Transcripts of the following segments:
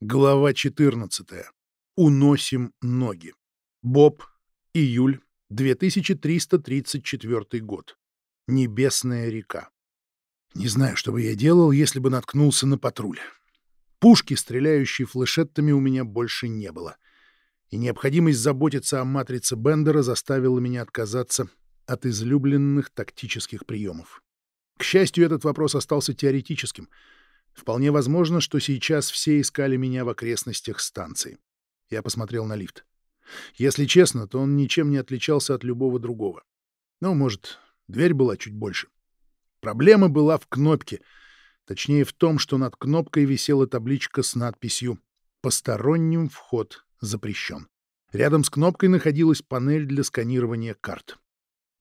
Глава 14. Уносим ноги. Боб. Июль. 2334 год. Небесная река. Не знаю, что бы я делал, если бы наткнулся на патруль. Пушки, стреляющие флешеттами, у меня больше не было. И необходимость заботиться о матрице Бендера заставила меня отказаться от излюбленных тактических приемов. К счастью, этот вопрос остался теоретическим — Вполне возможно, что сейчас все искали меня в окрестностях станции. Я посмотрел на лифт. Если честно, то он ничем не отличался от любого другого. Ну, может, дверь была чуть больше. Проблема была в кнопке. Точнее, в том, что над кнопкой висела табличка с надписью «Посторонним вход запрещен». Рядом с кнопкой находилась панель для сканирования карт.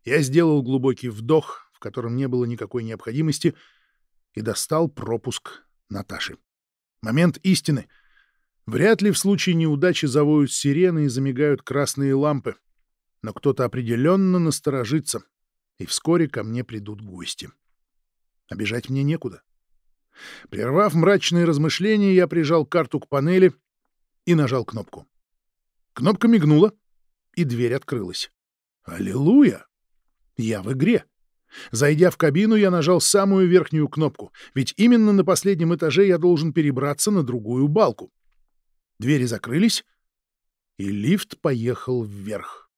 Я сделал глубокий вдох, в котором не было никакой необходимости, и достал пропуск Наташи. Момент истины. Вряд ли в случае неудачи завоют сирены и замигают красные лампы. Но кто-то определенно насторожится, и вскоре ко мне придут гости. Обижать мне некуда. Прервав мрачные размышления, я прижал карту к панели и нажал кнопку. Кнопка мигнула, и дверь открылась. Аллилуйя! Я в игре. Зайдя в кабину, я нажал самую верхнюю кнопку, ведь именно на последнем этаже я должен перебраться на другую балку. Двери закрылись, и лифт поехал вверх.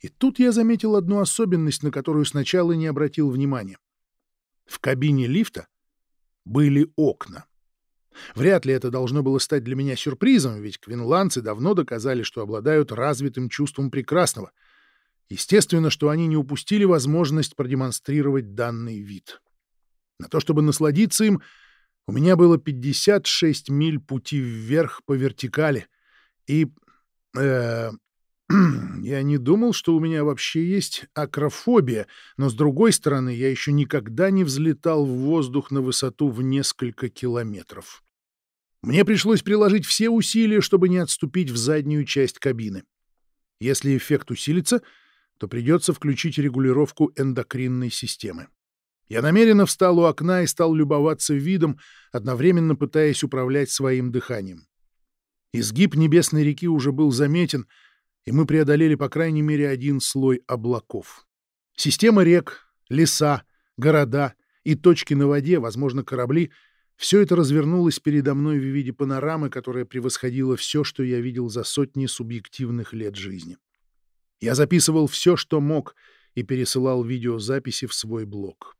И тут я заметил одну особенность, на которую сначала не обратил внимания. В кабине лифта были окна. Вряд ли это должно было стать для меня сюрпризом, ведь квинландцы давно доказали, что обладают развитым чувством прекрасного — Естественно, что они не упустили возможность продемонстрировать данный вид. На то, чтобы насладиться им, у меня было 56 миль пути вверх по вертикали, и... Э, я не думал, что у меня вообще есть акрофобия, но, с другой стороны, я еще никогда не взлетал в воздух на высоту в несколько километров. Мне пришлось приложить все усилия, чтобы не отступить в заднюю часть кабины. Если эффект усилится — то придется включить регулировку эндокринной системы. Я намеренно встал у окна и стал любоваться видом, одновременно пытаясь управлять своим дыханием. Изгиб небесной реки уже был заметен, и мы преодолели по крайней мере один слой облаков. Система рек, леса, города и точки на воде, возможно, корабли — все это развернулось передо мной в виде панорамы, которая превосходила все, что я видел за сотни субъективных лет жизни. Я записывал все, что мог, и пересылал видеозаписи в свой блог.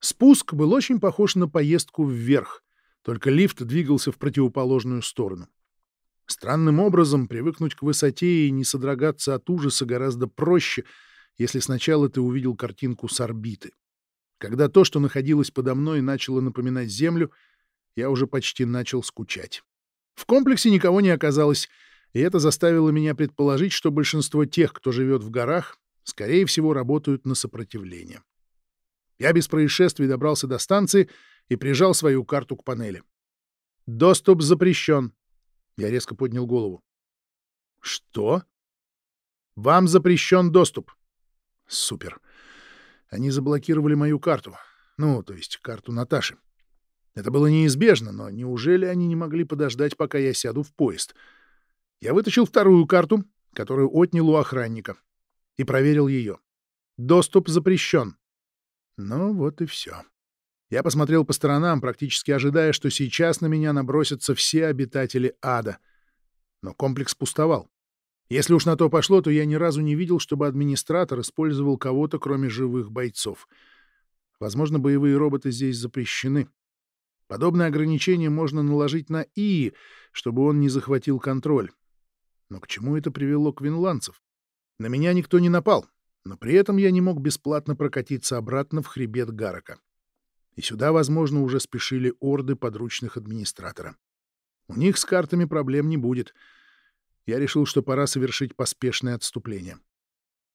Спуск был очень похож на поездку вверх, только лифт двигался в противоположную сторону. Странным образом привыкнуть к высоте и не содрогаться от ужаса гораздо проще, если сначала ты увидел картинку с орбиты. Когда то, что находилось подо мной, начало напоминать Землю, я уже почти начал скучать. В комплексе никого не оказалось, и это заставило меня предположить, что большинство тех, кто живет в горах, скорее всего, работают на сопротивление. Я без происшествий добрался до станции и прижал свою карту к панели. «Доступ запрещен». Я резко поднял голову. «Что?» «Вам запрещен доступ». «Супер. Они заблокировали мою карту. Ну, то есть карту Наташи. Это было неизбежно, но неужели они не могли подождать, пока я сяду в поезд?» Я вытащил вторую карту, которую отнял у охранника, и проверил ее. Доступ запрещен. Ну вот и все. Я посмотрел по сторонам, практически ожидая, что сейчас на меня набросятся все обитатели ада. Но комплекс пустовал. Если уж на то пошло, то я ни разу не видел, чтобы администратор использовал кого-то, кроме живых бойцов. Возможно, боевые роботы здесь запрещены. Подобное ограничение можно наложить на ИИ, чтобы он не захватил контроль. Но к чему это привело квинландцев? На меня никто не напал, но при этом я не мог бесплатно прокатиться обратно в хребет Гарака. И сюда, возможно, уже спешили орды подручных администратора. У них с картами проблем не будет. Я решил, что пора совершить поспешное отступление.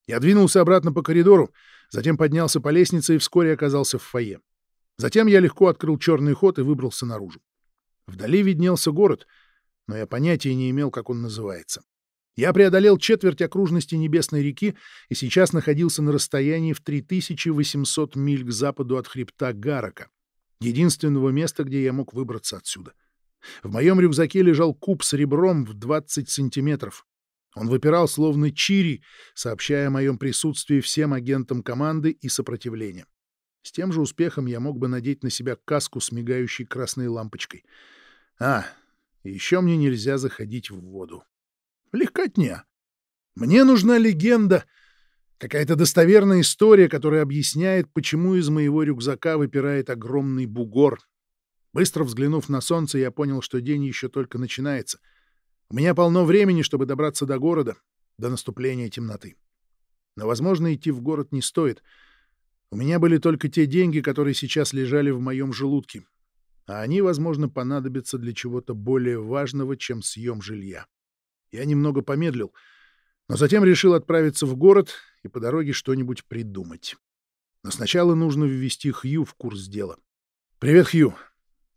Я двинулся обратно по коридору, затем поднялся по лестнице и вскоре оказался в фойе. Затем я легко открыл черный ход и выбрался наружу. Вдали виднелся город — но я понятия не имел, как он называется. Я преодолел четверть окружности Небесной реки и сейчас находился на расстоянии в 3800 миль к западу от хребта Гарака, единственного места, где я мог выбраться отсюда. В моем рюкзаке лежал куб с ребром в 20 сантиметров. Он выпирал словно чири, сообщая о моем присутствии всем агентам команды и сопротивления. С тем же успехом я мог бы надеть на себя каску с мигающей красной лампочкой. А, еще мне нельзя заходить в воду. Легкотня. Мне нужна легенда, какая-то достоверная история, которая объясняет, почему из моего рюкзака выпирает огромный бугор. Быстро взглянув на солнце, я понял, что день еще только начинается. У меня полно времени, чтобы добраться до города, до наступления темноты. Но, возможно, идти в город не стоит — у меня были только те деньги, которые сейчас лежали в моем желудке, а они, возможно, понадобятся для чего-то более важного, чем съем жилья. Я немного помедлил, но затем решил отправиться в город и по дороге что-нибудь придумать. Но сначала нужно ввести Хью в курс дела. «Привет, Хью.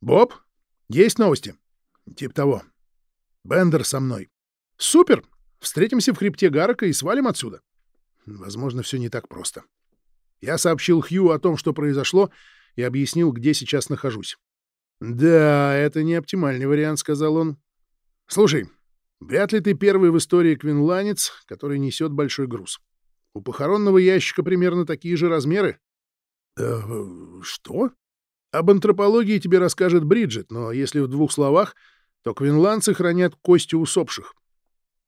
Боб? Есть новости?» «Тип того. Бендер со мной». «Супер! Встретимся в хребте Гарака и свалим отсюда». Возможно, все не так просто. Я сообщил Хью о том, что произошло, и объяснил, где сейчас нахожусь. «Да, это не оптимальный вариант», — сказал он. «Слушай, вряд ли ты первый в истории квинланец, который несет большой груз. У похоронного ящика примерно такие же размеры». «Э, «Что?» «Об антропологии тебе расскажет Бриджит, но если в двух словах, то квинландцы хранят кости усопших.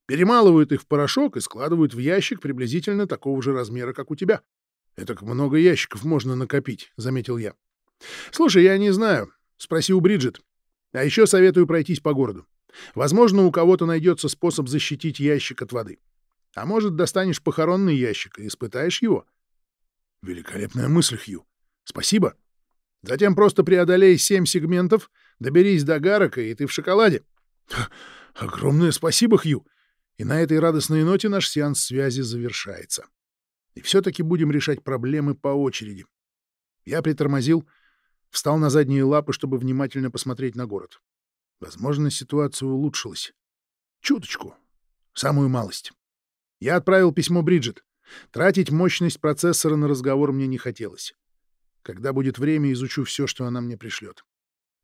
Перемалывают их в порошок и складывают в ящик приблизительно такого же размера, как у тебя. «Это много ящиков можно накопить», — заметил я. «Слушай, я не знаю. Спроси у Бриджит. А еще советую пройтись по городу. Возможно, у кого-то найдется способ защитить ящик от воды. А может, достанешь похоронный ящик и испытаешь его». «Великолепная мысль, Хью. Спасибо. Затем просто преодолей семь сегментов, доберись до Гарака, и ты в шоколаде». «Огромное спасибо, Хью!» И на этой радостной ноте наш сеанс связи завершается. И все-таки будем решать проблемы по очереди. Я притормозил, встал на задние лапы, чтобы внимательно посмотреть на город. Возможно, ситуация улучшилась. Чуточку. Самую малость. Я отправил письмо Бриджит. Тратить мощность процессора на разговор мне не хотелось. Когда будет время, изучу все, что она мне пришлет.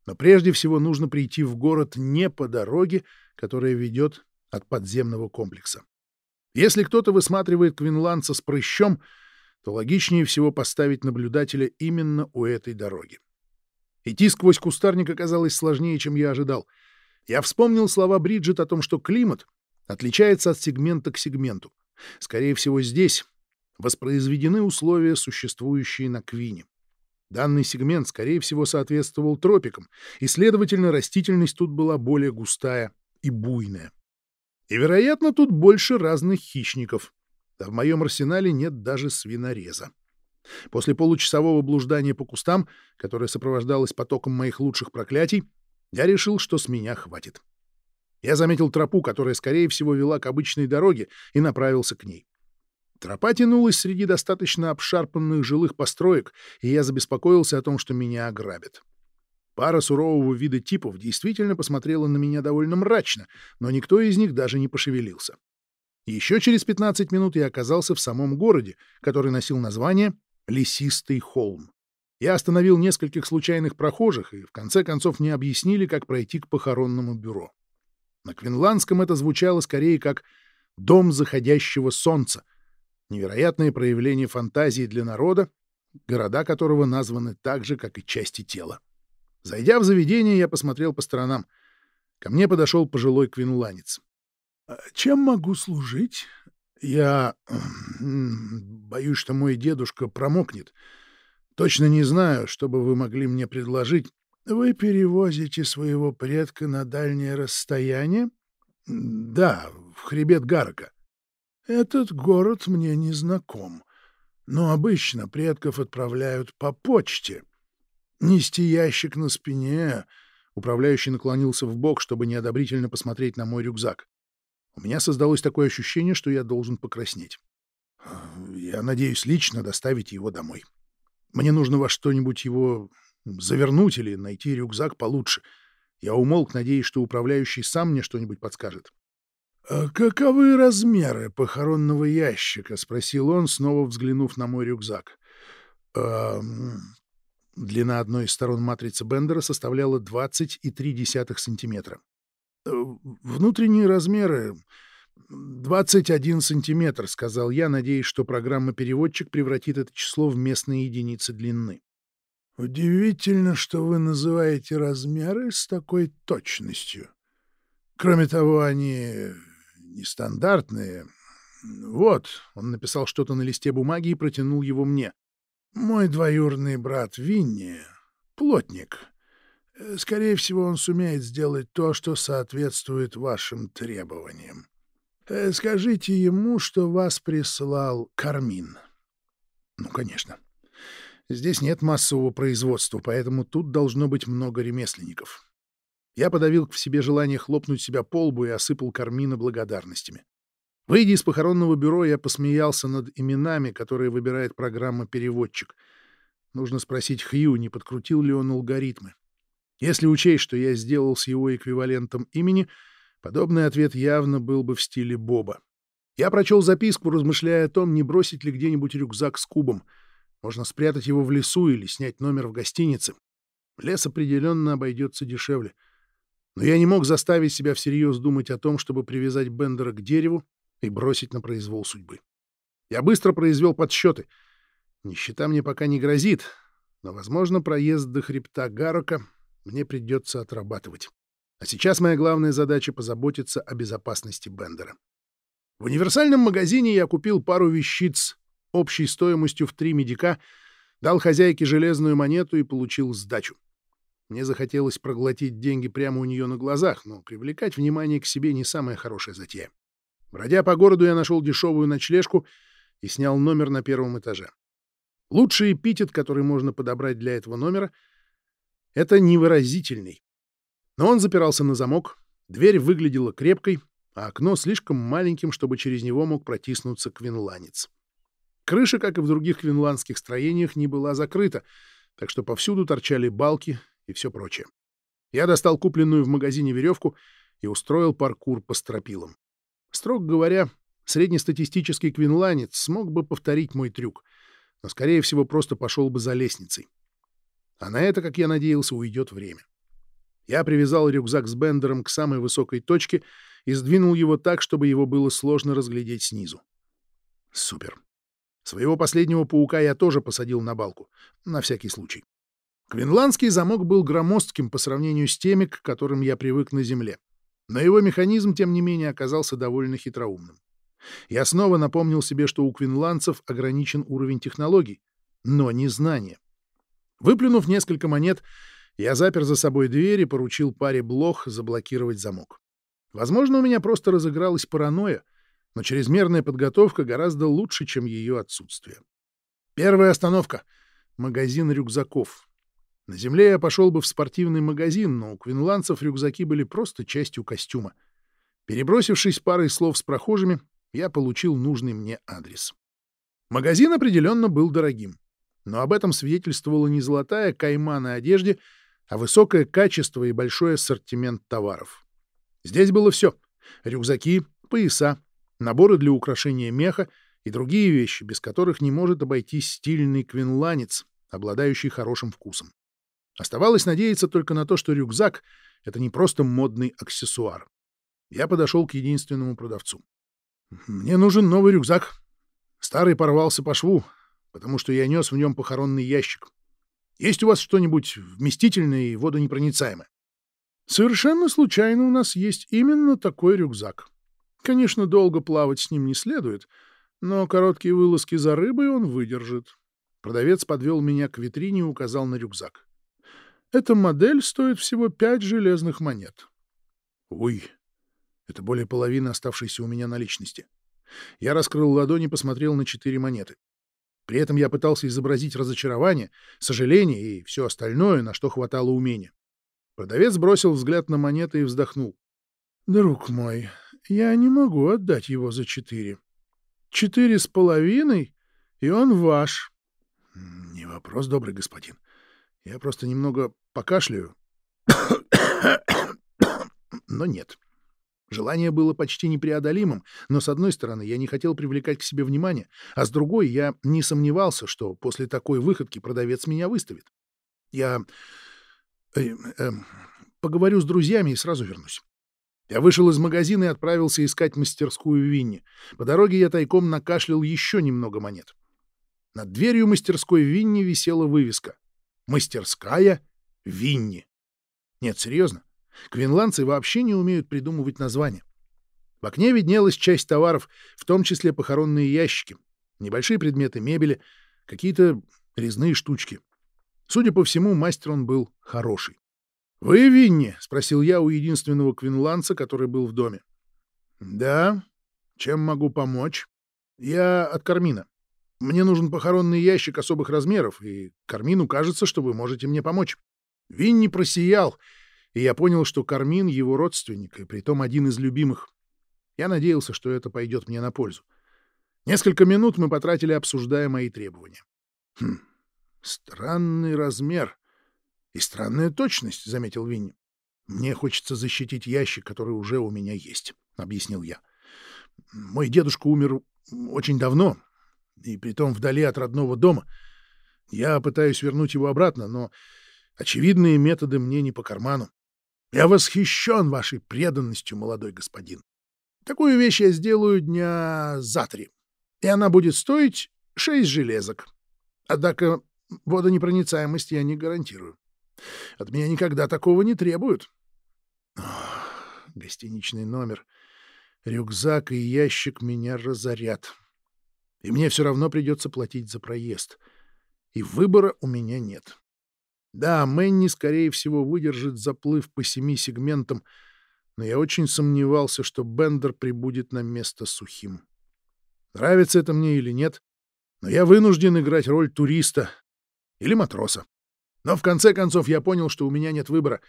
Но прежде всего нужно прийти в город не по дороге, которая ведет от подземного комплекса. Если кто-то высматривает квинландца с прыщом, то логичнее всего поставить наблюдателя именно у этой дороги. Идти сквозь кустарник оказалось сложнее, чем я ожидал. Я вспомнил слова Бриджит о том, что климат отличается от сегмента к сегменту. Скорее всего, здесь воспроизведены условия, существующие на Квине. Данный сегмент, скорее всего, соответствовал тропикам, и, следовательно, растительность тут была более густая и буйная. И, вероятно, тут больше разных хищников. А в моем арсенале нет даже свинореза. После получасового блуждания по кустам, которое сопровождалось потоком моих лучших проклятий, я решил, что с меня хватит. Я заметил тропу, которая, скорее всего, вела к обычной дороге, и направился к ней. Тропа тянулась среди достаточно обшарпанных жилых построек, и я забеспокоился о том, что меня ограбят. Пара сурового вида типов действительно посмотрела на меня довольно мрачно, но никто из них даже не пошевелился. Еще через 15 минут я оказался в самом городе, который носил название «Лесистый холм». Я остановил нескольких случайных прохожих, и в конце концов мне объяснили, как пройти к похоронному бюро. На квинландском это звучало скорее как «дом заходящего солнца», невероятное проявление фантазии для народа, города которого названы так же, как и части тела. Зайдя в заведение, я посмотрел по сторонам. Ко мне подошел пожилой квинланец. «А «Чем могу служить?» «Я боюсь, что мой дедушка промокнет. Точно не знаю, что бы вы могли мне предложить. Вы перевозите своего предка на дальнее расстояние?» «Да, в хребет Гарка. Этот город мне не знаком, но обычно предков отправляют по почте». Нести ящик на спине. Управляющий наклонился в бок, чтобы неодобрительно посмотреть на мой рюкзак. У меня создалось такое ощущение, что я должен покраснеть. Я надеюсь лично доставить его домой. Мне нужно во что-нибудь его завернуть или найти рюкзак получше. Я умолк, надеясь, что управляющий сам мне что-нибудь подскажет. «А каковы размеры похоронного ящика?» — спросил он, снова взглянув на мой рюкзак. Длина одной из сторон матрицы Бендера составляла 20,3 сантиметра. Э, «Внутренние размеры 21 сантиметр», — сказал я, надеясь, что программа-переводчик превратит это число в местные единицы длины. «Удивительно, что вы называете размеры с такой точностью. Кроме того, они нестандартные. Вот, он написал что-то на листе бумаги и протянул его мне. Мой двоюродный брат Винни — плотник. Скорее всего, он сумеет сделать то, что соответствует вашим требованиям. Э, скажите ему, что вас прислал Кармин. Ну, конечно. Здесь нет массового производства, поэтому тут должно быть много ремесленников. Я подавил в себе желание хлопнуть себя по лбу и осыпал Кармина благодарностями. Выйдя из похоронного бюро, я посмеялся над именами, которые выбирает программа-переводчик. Нужно спросить Хью, не подкрутил ли он алгоритмы. Если учесть, что я сделал с его эквивалентом имени, подобный ответ явно был бы в стиле Боба. Я прочел записку, размышляя о том, не бросить ли где-нибудь рюкзак с кубом. Можно спрятать его в лесу или снять номер в гостинице. Лес определенно обойдется дешевле. Но я не мог заставить себя всерьез думать о том, чтобы привязать Бендера к дереву и бросить на произвол судьбы. Я быстро произвел подсчеты. Нищета мне пока не грозит, но, возможно, проезд до хребта Гарока мне придется отрабатывать. А сейчас моя главная задача — позаботиться о безопасности Бендера. В универсальном магазине я купил пару вещиц общей стоимостью в три медика, дал хозяйке железную монету и получил сдачу. Мне захотелось проглотить деньги прямо у нее на глазах, но привлекать внимание к себе не самая хорошая затея. Бродя по городу, я нашел дешевую ночлежку и снял номер на первом этаже. Лучший эпитет, который можно подобрать для этого номера, — это невыразительный. Но он запирался на замок, дверь выглядела крепкой, а окно слишком маленьким, чтобы через него мог протиснуться квинланец. Крыша, как и в других квинландских строениях, не была закрыта, так что повсюду торчали балки и все прочее. Я достал купленную в магазине веревку и устроил паркур по стропилам. Строго говоря, среднестатистический квинланец смог бы повторить мой трюк, но, скорее всего, просто пошел бы за лестницей. А на это, как я надеялся, уйдет время. Я привязал рюкзак с бендером к самой высокой точке и сдвинул его так, чтобы его было сложно разглядеть снизу. Супер. Своего последнего паука я тоже посадил на балку, на всякий случай. Квинландский замок был громоздким по сравнению с теми, к которым я привык на Земле. Но его механизм, тем не менее, оказался довольно хитроумным. Я снова напомнил себе, что у квинландцев ограничен уровень технологий, но не знания. Выплюнув несколько монет, я запер за собой дверь и поручил паре блох заблокировать замок. Возможно, у меня просто разыгралась паранойя, но чрезмерная подготовка гораздо лучше, чем ее отсутствие. Первая остановка — магазин рюкзаков. На земле я пошел бы в спортивный магазин, но у квинландцев рюкзаки были просто частью костюма. Перебросившись парой слов с прохожими, я получил нужный мне адрес. Магазин определенно был дорогим, но об этом свидетельствовала не золотая кайма на одежде, а высокое качество и большой ассортимент товаров. Здесь было все — рюкзаки, пояса, наборы для украшения меха и другие вещи, без которых не может обойтись стильный квинланец, обладающий хорошим вкусом. Оставалось надеяться только на то, что рюкзак — это не просто модный аксессуар. Я подошел к единственному продавцу. «Мне нужен новый рюкзак. Старый порвался по шву, потому что я нес в нем похоронный ящик. Есть у вас что-нибудь вместительное и водонепроницаемое?» «Совершенно случайно у нас есть именно такой рюкзак. Конечно, долго плавать с ним не следует, но короткие вылазки за рыбой он выдержит». Продавец подвел меня к витрине и указал на рюкзак. Эта модель стоит всего пять железных монет. Ой, это более половины оставшейся у меня наличности. Я раскрыл ладони и посмотрел на четыре монеты. При этом я пытался изобразить разочарование, сожаление и все остальное, на что хватало умения. Продавец бросил взгляд на монеты и вздохнул. «Друг мой, я не могу отдать его за четыре. Четыре с половиной, и он ваш». «Не вопрос, добрый господин. Я просто немного покашляю. Но нет. Желание было почти непреодолимым, но, с одной стороны, я не хотел привлекать к себе внимание, а с другой, я не сомневался, что после такой выходки продавец меня выставит. Я э, э, поговорю с друзьями и сразу вернусь. Я вышел из магазина и отправился искать мастерскую Винни. По дороге я тайком накашлял еще немного монет. Над дверью мастерской Винни висела вывеска «Мастерская Винни». Нет, серьезно. Квинландцы вообще не умеют придумывать названия. В окне виднелась часть товаров, в том числе похоронные ящики, небольшие предметы мебели, какие-то резные штучки. Судя по всему, мастер он был хороший. «Вы Винни?» — спросил я у единственного квинландца, который был в доме. «Да. Чем могу помочь?» «Я от Кармина. Мне нужен похоронный ящик особых размеров, и Кармину кажется, что вы можете мне помочь». Винни просиял, и я понял, что Кармин — его родственник, и притом один из любимых. Я надеялся, что это пойдет мне на пользу. Несколько минут мы потратили, обсуждая мои требования. «Хм, странный размер», и странная точность, — заметил Винни. — Мне хочется защитить ящик, который уже у меня есть, — объяснил я. Мой дедушка умер очень давно, и притом вдали от родного дома. Я пытаюсь вернуть его обратно, но очевидные методы мне не по карману. Я восхищен вашей преданностью, молодой господин. Такую вещь я сделаю дня за три, и она будет стоить шесть железок. Однако водонепроницаемость я не гарантирую. От меня никогда такого не требуют. Ох, гостиничный номер, рюкзак и ящик меня разорят. И мне все равно придется платить за проезд. И выбора у меня нет. Да, Мэнни, скорее всего, выдержит заплыв по семи сегментам, но я очень сомневался, что Бендер прибудет на место сухим. Нравится это мне или нет, но я вынужден играть роль туриста или матроса. Но в конце концов я понял, что у меня нет выбора.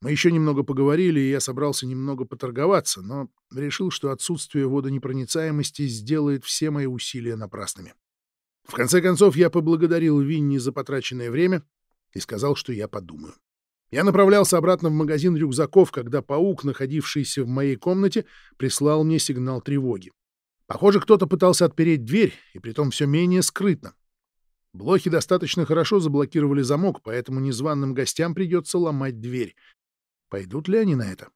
Мы еще немного поговорили, и я собрался немного поторговаться, но решил, что отсутствие водонепроницаемости сделает все мои усилия напрасными. В конце концов я поблагодарил Винни за потраченное время и сказал, что я подумаю. Я направлялся обратно в магазин рюкзаков, когда паук, находившийся в моей комнате, прислал мне сигнал тревоги. Похоже, кто-то пытался отпереть дверь, и притом все менее скрытно. Блохи достаточно хорошо заблокировали замок, поэтому незваным гостям придется ломать дверь. Пойдут ли они на это?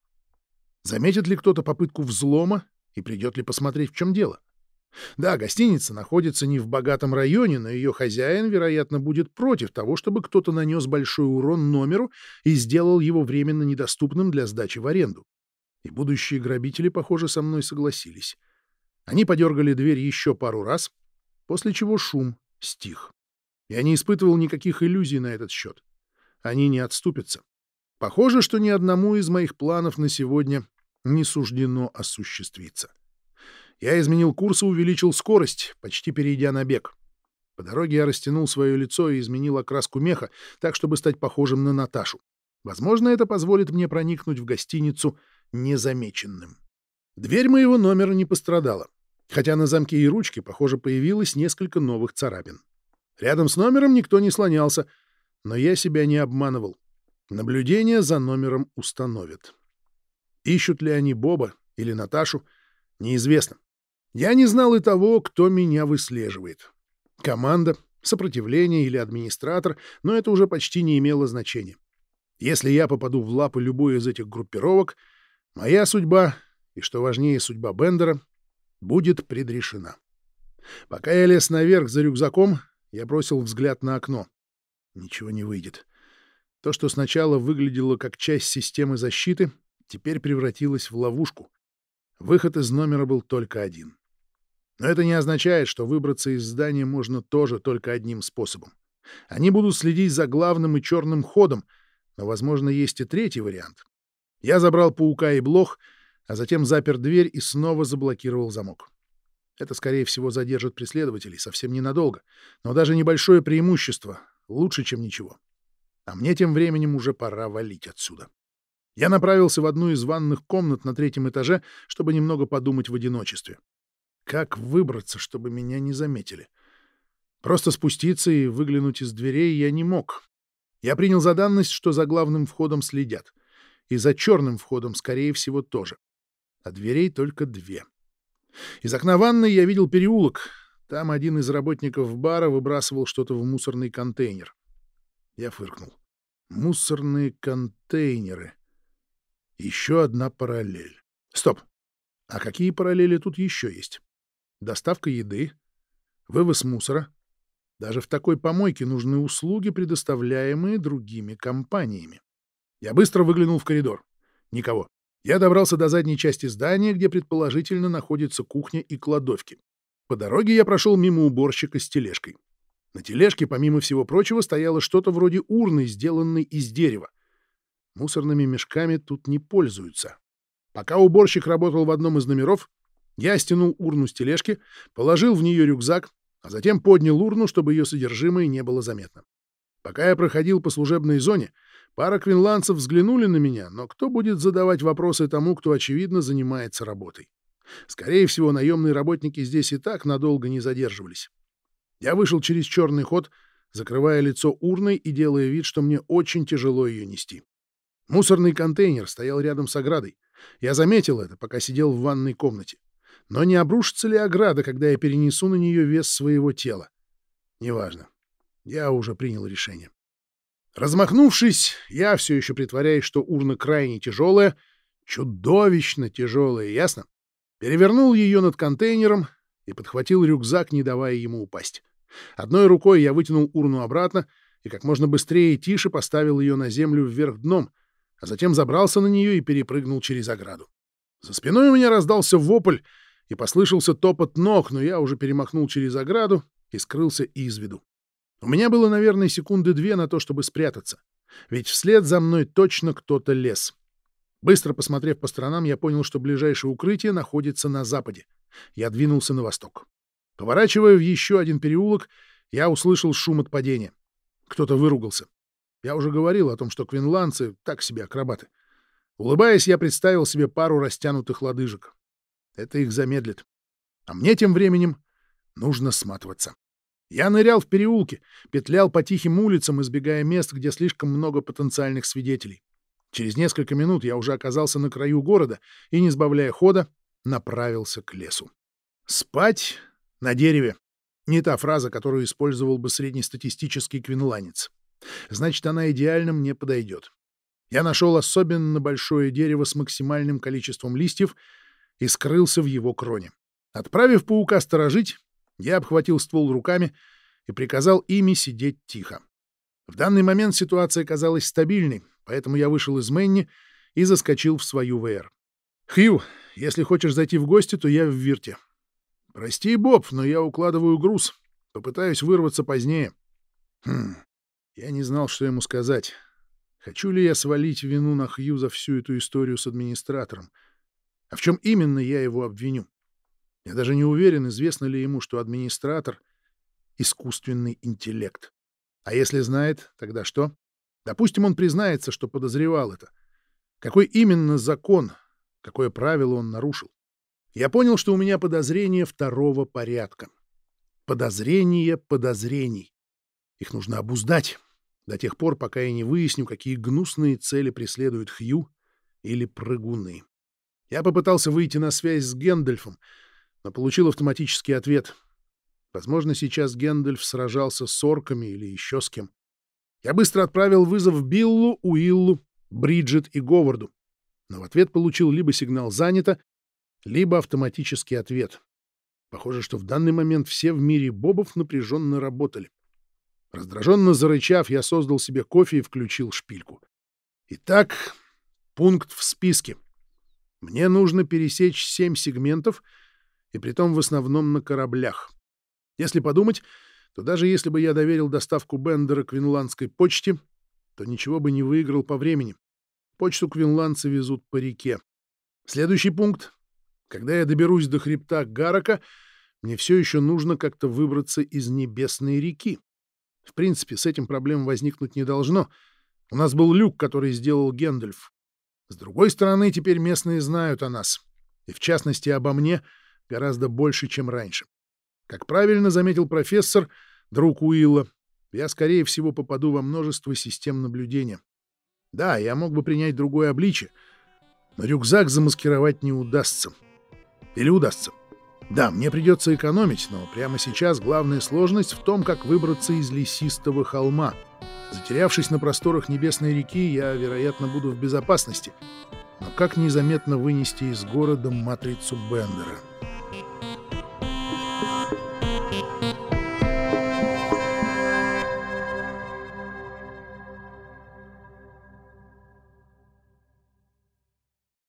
Заметит ли кто-то попытку взлома и придет ли посмотреть, в чем дело? Да, гостиница находится не в богатом районе, но ее хозяин, вероятно, будет против того, чтобы кто-то нанес большой урон номеру и сделал его временно недоступным для сдачи в аренду. И будущие грабители, похоже, со мной согласились. Они подергали дверь еще пару раз, после чего шум стих. Я не испытывал никаких иллюзий на этот счет. Они не отступятся. Похоже, что ни одному из моих планов на сегодня не суждено осуществиться. Я изменил курс и увеличил скорость, почти перейдя на бег. По дороге я растянул свое лицо и изменил окраску меха, так, чтобы стать похожим на Наташу. Возможно, это позволит мне проникнуть в гостиницу незамеченным. Дверь моего номера не пострадала, хотя на замке и ручке, похоже, появилось несколько новых царапин. Рядом с номером никто не слонялся, но я себя не обманывал. Наблюдение за номером установят. Ищут ли они Боба или Наташу, неизвестно. Я не знал и того, кто меня выслеживает. Команда, сопротивление или администратор, но это уже почти не имело значения. Если я попаду в лапы любой из этих группировок, моя судьба, и, что важнее, судьба Бендера, будет предрешена. Пока я лез наверх за рюкзаком, я бросил взгляд на окно. Ничего не выйдет. То, что сначала выглядело как часть системы защиты, теперь превратилось в ловушку. Выход из номера был только один. Но это не означает, что выбраться из здания можно тоже только одним способом. Они будут следить за главным и черным ходом, но, возможно, есть и третий вариант. Я забрал паука и блох, а затем запер дверь и снова заблокировал замок. Это, скорее всего, задержит преследователей совсем ненадолго, но даже небольшое преимущество лучше, чем ничего. А мне тем временем уже пора валить отсюда. Я направился в одну из ванных комнат на третьем этаже, чтобы немного подумать в одиночестве. Как выбраться, чтобы меня не заметили? Просто спуститься и выглянуть из дверей я не мог. Я принял за данность, что за главным входом следят. И за черным входом, скорее всего, тоже. А дверей только две. Из окна ванной я видел переулок. Там один из работников бара выбрасывал что-то в мусорный контейнер. Я фыркнул. Мусорные контейнеры. Еще одна параллель. Стоп. А какие параллели тут еще есть? Доставка еды, вывоз мусора. Даже в такой помойке нужны услуги, предоставляемые другими компаниями. Я быстро выглянул в коридор. Никого. Я добрался до задней части здания, где предположительно находится кухня и кладовки. По дороге я прошел мимо уборщика с тележкой. На тележке, помимо всего прочего, стояло что-то вроде урны, сделанной из дерева. Мусорными мешками тут не пользуются. Пока уборщик работал в одном из номеров, я стянул урну с тележки, положил в нее рюкзак, а затем поднял урну, чтобы ее содержимое не было заметно. Пока я проходил по служебной зоне, пара квинландцев взглянули на меня, но кто будет задавать вопросы тому, кто, очевидно, занимается работой? Скорее всего, наемные работники здесь и так надолго не задерживались. Я вышел через черный ход, закрывая лицо урной и делая вид, что мне очень тяжело ее нести. Мусорный контейнер стоял рядом с оградой. Я заметил это, пока сидел в ванной комнате. Но не обрушится ли ограда, когда я перенесу на нее вес своего тела? Неважно. Я уже принял решение. Размахнувшись, я все еще притворяюсь, что урна крайне тяжелая, чудовищно тяжелая, ясно? Перевернул ее над контейнером и подхватил рюкзак, не давая ему упасть. Одной рукой я вытянул урну обратно и как можно быстрее и тише поставил ее на землю вверх дном, а затем забрался на нее и перепрыгнул через ограду. За спиной у меня раздался вопль, и послышался топот ног, но я уже перемахнул через ограду и скрылся из виду. У меня было, наверное, секунды две на то, чтобы спрятаться, ведь вслед за мной точно кто-то лез. Быстро посмотрев по сторонам, я понял, что ближайшее укрытие находится на западе. Я двинулся на восток. Поворачивая в еще один переулок, я услышал шум от падения. Кто-то выругался. Я уже говорил о том, что квинландцы — так себе акробаты. Улыбаясь, я представил себе пару растянутых лодыжек. Это их замедлит. А мне тем временем нужно сматываться. Я нырял в переулки, петлял по тихим улицам, избегая мест, где слишком много потенциальных свидетелей. Через несколько минут я уже оказался на краю города и, не сбавляя хода, направился к лесу. «Спать на дереве» — не та фраза, которую использовал бы среднестатистический квинланец. Значит, она идеально мне подойдет. Я нашел особенно большое дерево с максимальным количеством листьев — и скрылся в его кроне. Отправив паука сторожить, я обхватил ствол руками и приказал ими сидеть тихо. В данный момент ситуация казалась стабильной, поэтому я вышел из Мэнни и заскочил в свою ВР. «Хью, если хочешь зайти в гости, то я в Вирте». «Прости, Боб, но я укладываю груз. Попытаюсь вырваться позднее». «Хм, я не знал, что ему сказать. Хочу ли я свалить вину на Хью за всю эту историю с администратором?» А в чем именно я его обвиню? Я даже не уверен, известно ли ему, что администратор — искусственный интеллект. А если знает, тогда что? Допустим, он признается, что подозревал это. Какой именно закон, какое правило он нарушил? Я понял, что у меня подозрение второго порядка. Подозрение подозрений. Их нужно обуздать до тех пор, пока я не выясню, какие гнусные цели преследуют Хью или прыгуны. Я попытался выйти на связь с Гендальфом, но получил автоматический ответ. Возможно, сейчас Гендальф сражался с орками или еще с кем. Я быстро отправил вызов Биллу, Уиллу, Бриджит и Говарду, но в ответ получил либо сигнал «занято», либо автоматический ответ. Похоже, что в данный момент все в мире бобов напряженно работали. Раздраженно зарычав, я создал себе кофе и включил шпильку. Итак, пункт в списке. Мне нужно пересечь семь сегментов, и притом в основном на кораблях. Если подумать, то даже если бы я доверил доставку Бендера Квинландской почте, то ничего бы не выиграл по времени. Почту квинландцы везут по реке. Следующий пункт. Когда я доберусь до хребта Гарака, мне все еще нужно как-то выбраться из небесной реки. В принципе, с этим проблем возникнуть не должно. У нас был люк, который сделал Гендальф. С другой стороны, теперь местные знают о нас, и в частности обо мне, гораздо больше, чем раньше. Как правильно заметил профессор, друг Уилла, я, скорее всего, попаду во множество систем наблюдения. Да, я мог бы принять другое обличие, но рюкзак замаскировать не удастся. Или удастся. Да, мне придется экономить, но прямо сейчас главная сложность в том, как выбраться из лесистого холма — Затерявшись на просторах Небесной реки, я, вероятно, буду в безопасности. Но как незаметно вынести из города матрицу Бендера? —